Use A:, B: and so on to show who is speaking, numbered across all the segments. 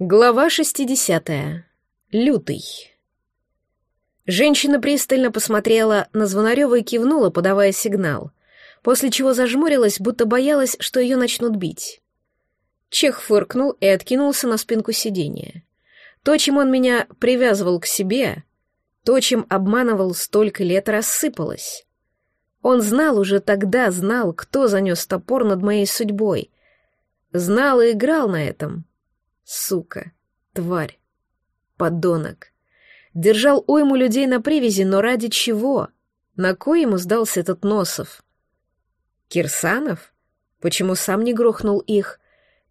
A: Глава 60. Лютый. Женщина пристально посмотрела на Звонарева и кивнула, подавая сигнал, после чего зажмурилась, будто боялась, что ее начнут бить. Чех фыркнул и откинулся на спинку сиденья. То, чем он меня привязывал к себе, то, чем обманывал столько лет, рассыпалось. Он знал уже тогда, знал, кто занес топор над моей судьбой. Знал и играл на этом — Сука, тварь, подонок. Держал уйму людей на привязи, но ради чего? На кой ему сдался этот Носов? Кирсанов? Почему сам не грохнул их?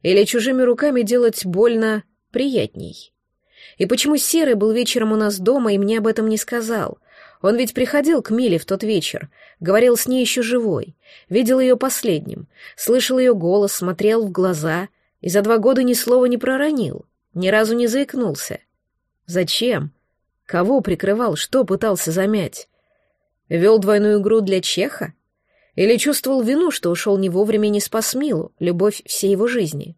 A: Или чужими руками делать больно приятней? И почему Серый был вечером у нас дома и мне об этом не сказал? Он ведь приходил к Миле в тот вечер, говорил с ней еще живой, видел ее последним, слышал ее голос, смотрел в глаза — и за два года ни слова не проронил, ни разу не заикнулся. Зачем? Кого прикрывал, что пытался замять? Вел двойную игру для Чеха? Или чувствовал вину, что ушел не вовремя не спас Милу, любовь всей его жизни?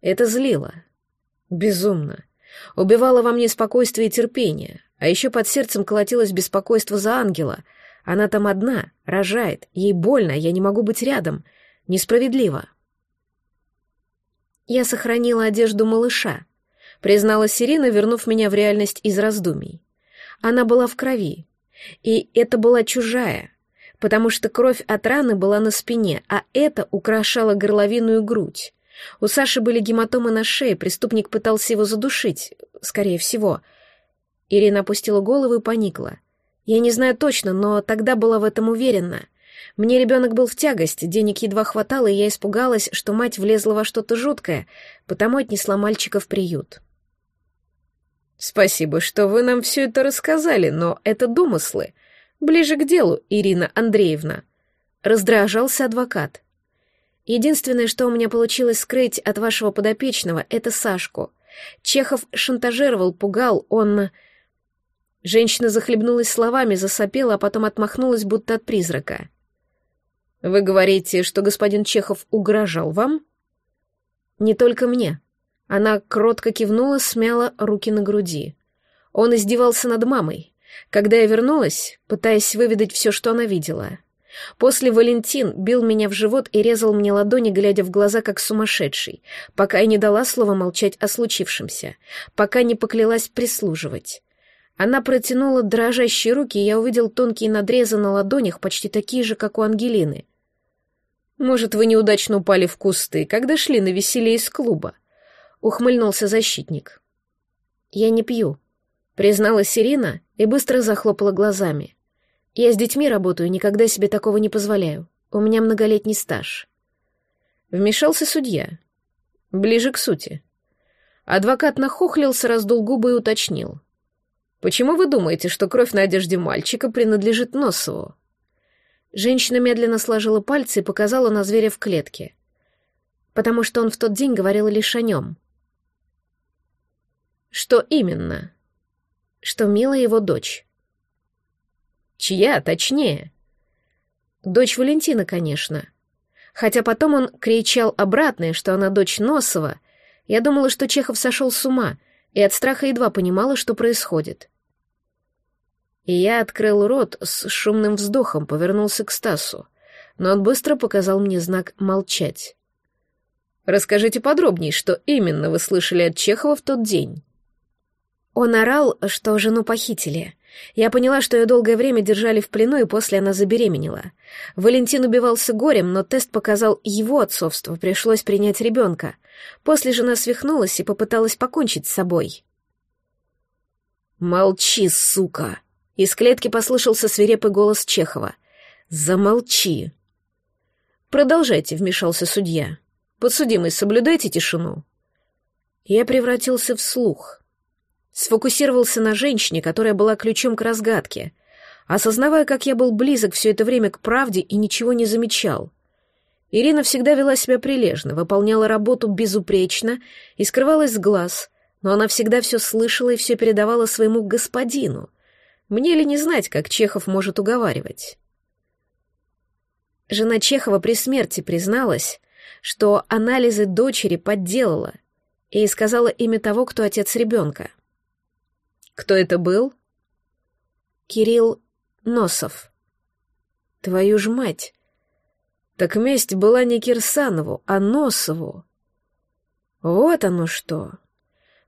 A: Это злило. Безумно. Убивало во мне спокойствие и терпение, а еще под сердцем колотилось беспокойство за ангела. Она там одна, рожает, ей больно, я не могу быть рядом. Несправедливо. Я сохранила одежду малыша, призналась Ирина, вернув меня в реальность из раздумий. Она была в крови, и это была чужая, потому что кровь от раны была на спине, а это украшало горловину и грудь. У Саши были гематомы на шее, преступник пытался его задушить, скорее всего. Ирина опустила голову и поникла. Я не знаю точно, но тогда была в этом уверена. Мне ребенок был в тягость, денег едва хватало, и я испугалась, что мать влезла во что-то жуткое, потому отнесла мальчика в приют. «Спасибо, что вы нам все это рассказали, но это домыслы. Ближе к делу, Ирина Андреевна», — раздражался адвокат. «Единственное, что у меня получилось скрыть от вашего подопечного, это Сашку. Чехов шантажировал, пугал, он...» Женщина захлебнулась словами, засопела, а потом отмахнулась, будто от призрака. Вы говорите, что господин Чехов угрожал вам? Не только мне. Она кротко кивнула, смяла руки на груди. Он издевался над мамой. Когда я вернулась, пытаясь выведать все, что она видела. После Валентин бил меня в живот и резал мне ладони, глядя в глаза, как сумасшедший, пока я не дала слова молчать о случившемся, пока не поклялась прислуживать. Она протянула дрожащие руки, и я увидел тонкие надрезы на ладонях, почти такие же, как у Ангелины. «Может, вы неудачно упали в кусты, когда шли на веселье из клуба?» — ухмыльнулся защитник. «Я не пью», — призналась Ирина и быстро захлопала глазами. «Я с детьми работаю, никогда себе такого не позволяю. У меня многолетний стаж». Вмешался судья. Ближе к сути. Адвокат нахохлился, раздул губы и уточнил. Почему вы думаете, что кровь на одежде мальчика принадлежит Носову? Женщина медленно сложила пальцы и показала на зверя в клетке. Потому что он в тот день говорил лишь о нем. Что именно? Что Мила его дочь. Чья, точнее? Дочь Валентина, конечно. Хотя потом он кричал обратное, что она дочь Носова. Я думала, что Чехов сошел с ума — и от страха едва понимала, что происходит. И я открыл рот с шумным вздохом, повернулся к Стасу, но он быстро показал мне знак «молчать». «Расскажите подробнее, что именно вы слышали от Чехова в тот день?» Он орал, что жену похитили. Я поняла, что ее долгое время держали в плену, и после она забеременела. Валентин убивался горем, но тест показал его отцовство, пришлось принять ребенка. После жена свихнулась и попыталась покончить с собой. «Молчи, сука!» Из клетки послышался свирепый голос Чехова. «Замолчи!» «Продолжайте», — вмешался судья. «Подсудимый, соблюдайте тишину». Я превратился в слух. Сфокусировался на женщине, которая была ключом к разгадке, осознавая, как я был близок все это время к правде и ничего не замечал. Ирина всегда вела себя прилежно, выполняла работу безупречно и скрывалась с глаз, но она всегда все слышала и все передавала своему господину. Мне ли не знать, как Чехов может уговаривать? Жена Чехова при смерти призналась, что анализы дочери подделала, и сказала имя того, кто отец ребенка. Кто это был? Кирилл Носов. Твою ж мать! Так месть была не Кирсанову, а Носову. Вот оно что.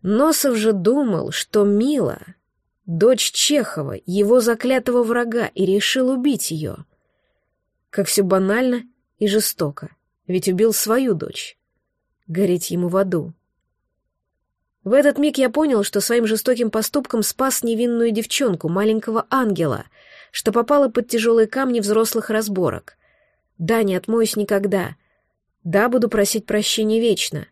A: Носов же думал, что Мила — дочь Чехова, его заклятого врага, и решил убить ее. Как все банально и жестоко, ведь убил свою дочь. Гореть ему в аду. В этот миг я понял, что своим жестоким поступком спас невинную девчонку, маленького ангела, что попала под тяжелые камни взрослых разборок. Да, не отмоюсь никогда. Да, буду просить прощения вечно.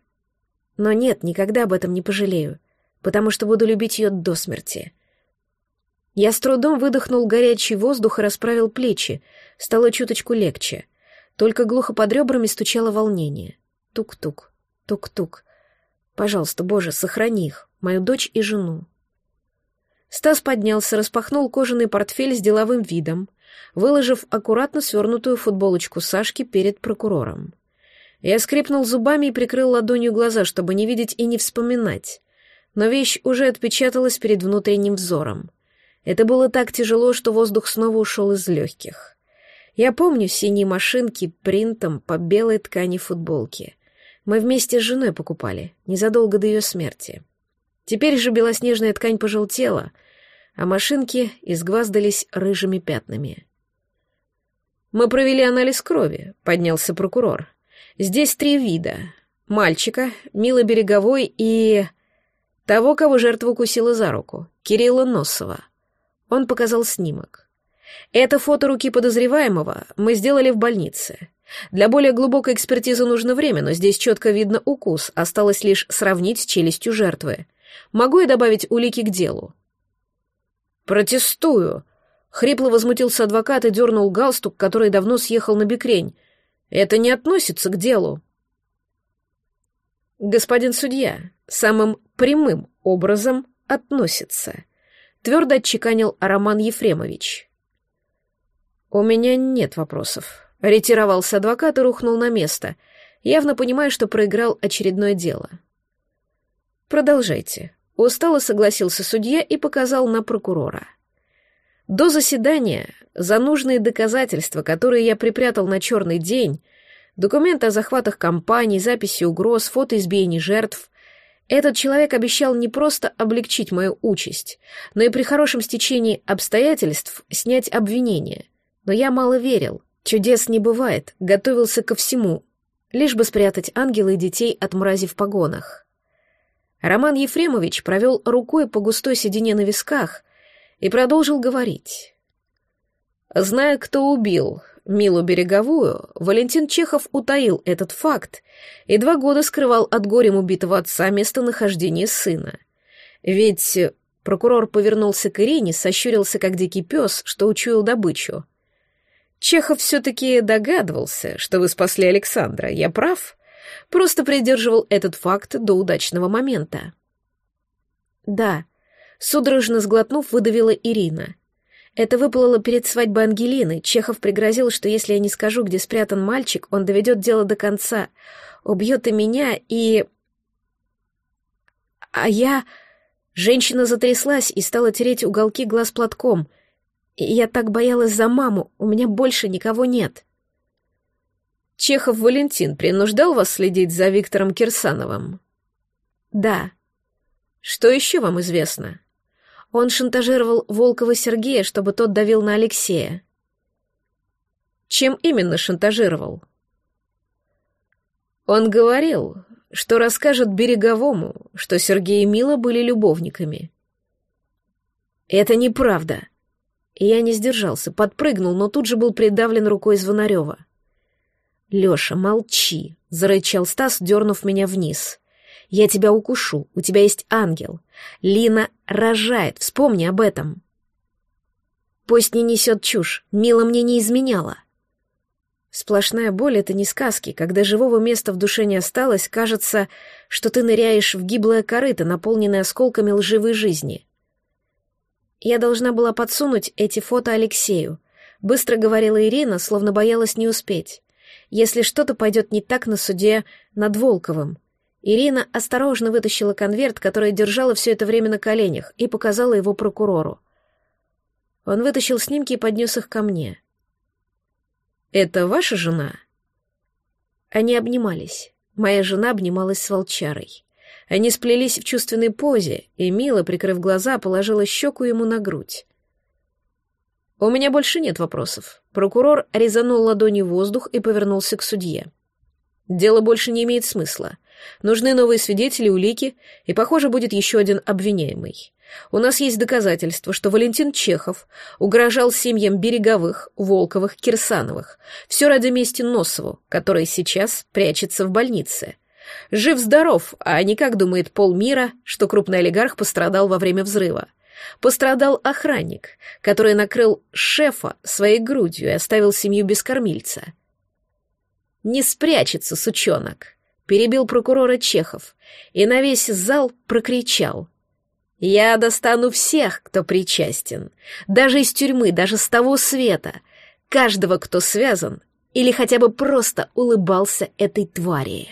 A: Но нет, никогда об этом не пожалею, потому что буду любить ее до смерти. Я с трудом выдохнул горячий воздух и расправил плечи. Стало чуточку легче. Только глухо под ребрами стучало волнение. Тук-тук, тук-тук. Пожалуйста, Боже, сохрани их, мою дочь и жену. Стас поднялся, распахнул кожаный портфель с деловым видом, выложив аккуратно свернутую футболочку Сашки перед прокурором. Я скрипнул зубами и прикрыл ладонью глаза, чтобы не видеть и не вспоминать. Но вещь уже отпечаталась перед внутренним взором. Это было так тяжело, что воздух снова ушел из легких. Я помню синие машинки принтом по белой ткани футболки. Мы вместе с женой покупали, незадолго до ее смерти. Теперь же белоснежная ткань пожелтела, а машинки изгваздались рыжими пятнами. «Мы провели анализ крови», — поднялся прокурор. «Здесь три вида. Мальчика, Мила Береговой и... того, кого жертва укусила за руку, Кирилла Носова». Он показал снимок. «Это фото руки подозреваемого мы сделали в больнице. Для более глубокой экспертизы нужно время, но здесь четко видно укус, осталось лишь сравнить с челюстью жертвы. Могу я добавить улики к делу?» «Протестую!» — хрипло возмутился адвокат и дернул галстук, который давно съехал на бекрень. «Это не относится к делу». «Господин судья, самым прямым образом относится», — твердо отчеканил Роман Ефремович. «У меня нет вопросов», Ретировался адвокат и рухнул на место, явно понимая, что проиграл очередное дело. «Продолжайте», — устало согласился судья и показал на прокурора. До заседания за нужные доказательства, которые я припрятал на черный день, документы о захватах компаний, записи угроз, фото избиений жертв, этот человек обещал не просто облегчить мою участь, но и при хорошем стечении обстоятельств снять обвинение. Но я мало верил. Чудес не бывает, готовился ко всему, лишь бы спрятать ангела и детей от мрази в погонах. Роман Ефремович провел рукой по густой седине на висках и продолжил говорить. Зная, кто убил Милу Береговую, Валентин Чехов утаил этот факт и два года скрывал от горем убитого отца местонахождение сына. Ведь прокурор повернулся к Ирине, сощурился, как дикий пес, что учуял добычу — Чехов все-таки догадывался, что вы спасли Александра. Я прав? Просто придерживал этот факт до удачного момента. Да, судорожно сглотнув, выдавила Ирина. Это выплыло перед свадьбой Ангелины. Чехов пригрозил, что если я не скажу, где спрятан мальчик, он доведет дело до конца, убьет и меня, и... А я... Женщина затряслась и стала тереть уголки глаз платком. Я так боялась за маму, у меня больше никого нет. Чехов Валентин принуждал вас следить за Виктором Кирсановым? Да. Что еще вам известно? Он шантажировал Волкова Сергея, чтобы тот давил на Алексея. Чем именно шантажировал? Он говорил, что расскажет Береговому, что Сергей и Мила были любовниками. Это неправда. Я не сдержался, подпрыгнул, но тут же был придавлен рукой Звонарева. «Леша, молчи!» — зарычал Стас, дернув меня вниз. «Я тебя укушу, у тебя есть ангел. Лина рожает, вспомни об этом». «Пусть не несет чушь, Мила мне не изменяла». Сплошная боль — это не сказки. Когда живого места в душе не осталось, кажется, что ты ныряешь в гиблое корыто, наполненное осколками лживой жизни. Я должна была подсунуть эти фото Алексею. Быстро говорила Ирина, словно боялась не успеть. Если что-то пойдет не так на суде над Волковым. Ирина осторожно вытащила конверт, который держала все это время на коленях, и показала его прокурору. Он вытащил снимки и поднес их ко мне. «Это ваша жена?» Они обнимались. Моя жена обнималась с волчарой. Они сплелись в чувственной позе, и Мила, прикрыв глаза, положила щеку ему на грудь. «У меня больше нет вопросов». Прокурор резанул ладонью воздух и повернулся к судье. «Дело больше не имеет смысла. Нужны новые свидетели, улики, и, похоже, будет еще один обвиняемый. У нас есть доказательства, что Валентин Чехов угрожал семьям Береговых, Волковых, Кирсановых. Все ради мести Носову, который сейчас прячется в больнице. Жив-здоров, а не как думает полмира, что крупный олигарх пострадал во время взрыва. Пострадал охранник, который накрыл шефа своей грудью и оставил семью без кормильца. «Не спрячется, сучонок!» — перебил прокурора Чехов и на весь зал прокричал. «Я достану всех, кто причастен, даже из тюрьмы, даже с того света, каждого, кто связан или хотя бы просто улыбался этой твари».